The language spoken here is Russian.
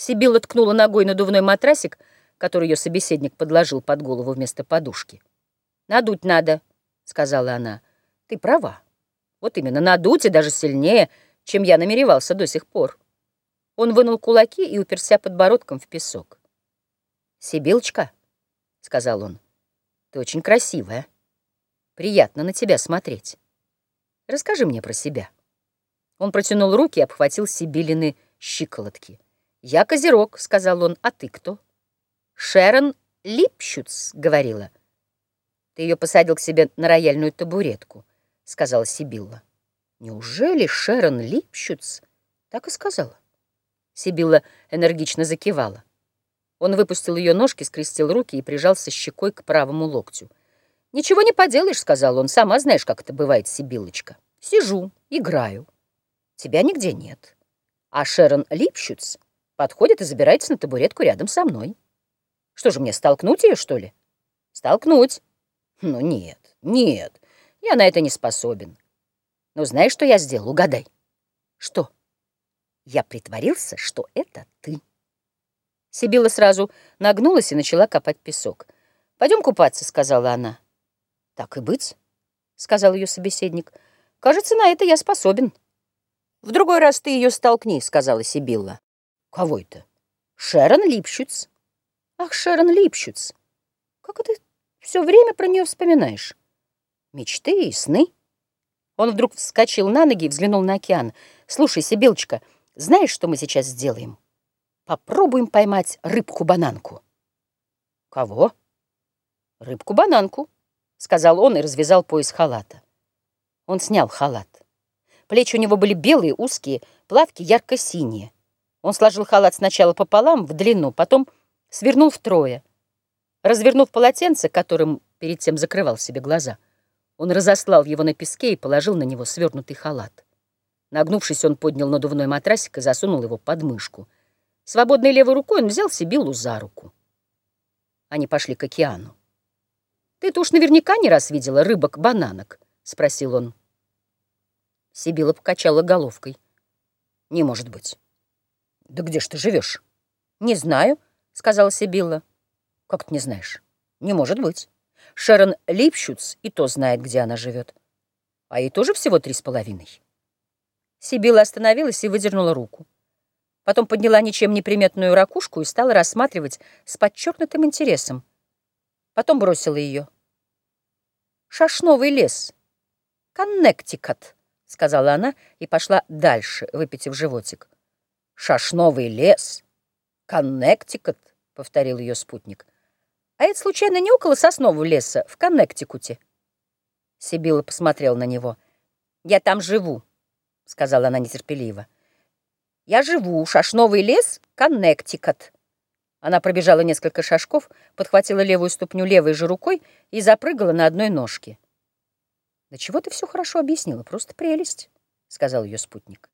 Сибилла ткнула ногой надувной матрасик, который ее собеседник подложил под голову вместо подушки. «Надуть надо», — сказала она. «Ты права. Вот именно, надуть и даже сильнее, чем я намеревался до сих пор». Он вынул кулаки и уперся подбородком в песок. «Сибилочка», — сказал он, — «ты очень красивая. Приятно на тебя смотреть. Расскажи мне про себя». Он протянул руки и обхватил Сибилины щиколотки. «Я Козерог», — сказал он, — «а ты кто?» «Шерон Липщуц», — говорила. «Ты ее посадил к себе на рояльную табуретку», — сказала Сибилла. «Неужели Шерон Липщуц?» Так и сказала. Сибилла энергично закивала. Он выпустил ее ножки, скрестил руки и прижался щекой к правому локтю. «Ничего не поделаешь», — сказал он, — «сама знаешь, как это бывает, Сибиллочка. Сижу, играю. Тебя нигде нет. А Шерон Липщуц подходит и забирается на табуретку рядом со мной. Что же мне, столкнуть ее, что ли? Столкнуть? Ну нет, нет, я на это не способен. Но знаешь, что я сделал? Угадай. Что? Я притворился, что это ты. Сибила сразу нагнулась и начала копать песок. «Пойдем купаться», — сказала она. «Так и быть», — сказал ее собеседник. «Кажется, на это я способен». «В другой раз ты ее столкни», — сказала Сибилла. Кого это? Шерон Липшиц. Ах, Шерон Липшиц. Как это все время про нее вспоминаешь? Мечты и сны. Он вдруг вскочил на ноги и взглянул на океан. Слушай, Сибилочка, знаешь, что мы сейчас сделаем? Попробуем поймать рыбку-бананку. Кого? Рыбку-бананку, сказал он и развязал пояс халата. Он снял халат. Плечи у него были белые, узкие, платки ярко-синие. Он сложил халат сначала пополам, в длину, потом свернул втрое. Развернув полотенце, которым перед тем закрывал себе глаза, он разослал его на песке и положил на него свернутый халат. Нагнувшись, он поднял надувной матрасик и засунул его под мышку. Свободной левой рукой он взял Сибиллу за руку. Они пошли к океану. «Ты-то уж наверняка не раз видела рыбок-бананок?» — спросил он. Сибилла покачала головкой. «Не может быть». «Да где ж ты живешь?» «Не знаю», — сказала Сибилла. «Как ты не знаешь?» «Не может быть. Шерон Липщуц и то знает, где она живет. А ей тоже всего три с половиной». Сибилла остановилась и выдернула руку. Потом подняла ничем не приметную ракушку и стала рассматривать с подчеркнутым интересом. Потом бросила ее. «Шашновый лес. Коннектикат», — сказала она и пошла дальше, выпитив животик. Шашновый лес. Коннектикут, повторил ее спутник. А это случайно не около соснового леса в Коннектикуте? Сибила посмотрел на него. Я там живу, сказала она нетерпеливо. Я живу, шашновый лес, Коннектикут. Она пробежала несколько шажков, подхватила левую ступню левой же рукой и запрыгала на одной ножке. «Да чего ты все хорошо объяснила, просто прелесть», — сказал ее спутник.